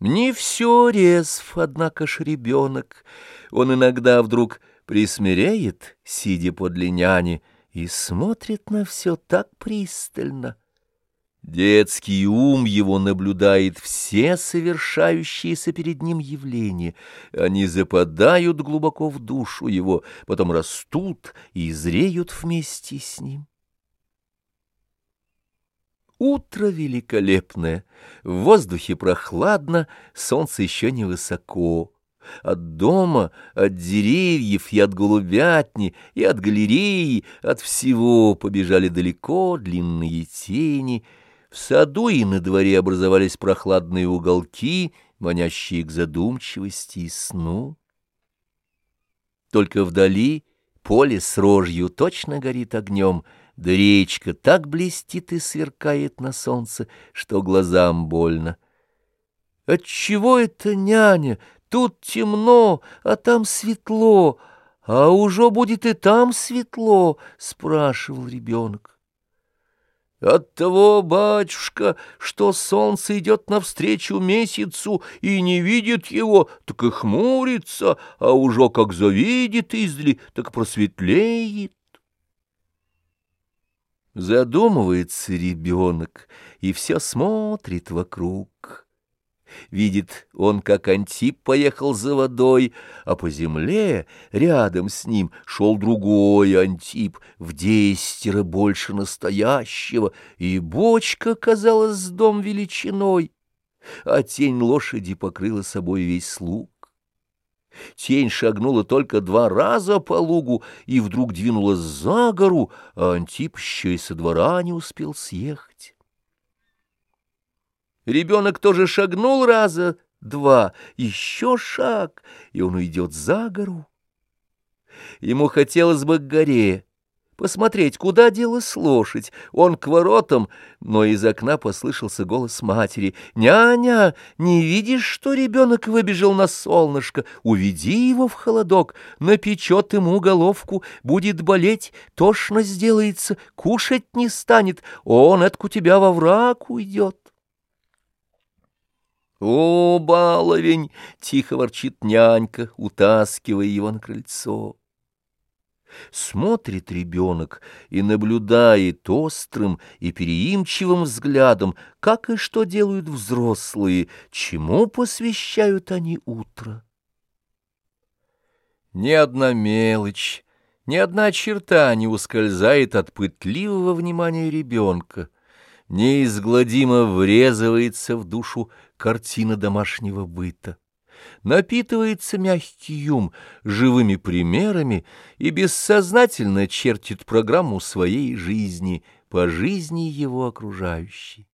Не все резв, однако ж ребенок. Он иногда вдруг присмиреет, сидя подле няни, и смотрит на все так пристально. Детский ум его наблюдает все совершающиеся перед ним явления. Они западают глубоко в душу его, потом растут и зреют вместе с ним. Утро великолепное, в воздухе прохладно, солнце еще не высоко. От дома, от деревьев и от голубятни, и от галереи, от всего побежали далеко длинные тени. В саду и на дворе образовались прохладные уголки, манящие к задумчивости и сну. Только вдали поле с рожью точно горит огнем — да речка так блестит и сверкает на солнце, что глазам больно. Отчего это, няня? Тут темно, а там светло, а уже будет и там светло, — спрашивал ребенок. От того, батюшка, что солнце идет навстречу месяцу и не видит его, так и хмурится, а уже как завидит издали, так просветлеет. Задумывается ребенок и все смотрит вокруг. Видит он, как Антип поехал за водой, а по земле рядом с ним шел другой Антип, в десятеро больше настоящего, и бочка казалась с дом величиной, а тень лошади покрыла собой весь луг. Тень шагнула только два раза по лугу и вдруг двинулась за гору, а Антип еще и со двора не успел съехать. Ребенок тоже шагнул раза два, еще шаг, и он уйдет за гору. Ему хотелось бы к горе, посмотреть, куда делась лошадь. Он к воротам, но из окна послышался голос матери. «Няня, не видишь, что ребенок выбежал на солнышко? Уведи его в холодок, напечет ему головку, будет болеть, тошно сделается, кушать не станет, он от у тебя во враг уйдет». «О, баловень!» — тихо ворчит нянька, утаскивая его на крыльцо. Смотрит ребенок и наблюдает острым и переимчивым взглядом, как и что делают взрослые, чему посвящают они утро. Ни одна мелочь, ни одна черта не ускользает от пытливого внимания ребенка, неизгладимо врезывается в душу картина домашнего быта напитывается мягкий ум живыми примерами и бессознательно чертит программу своей жизни по жизни его окружающей.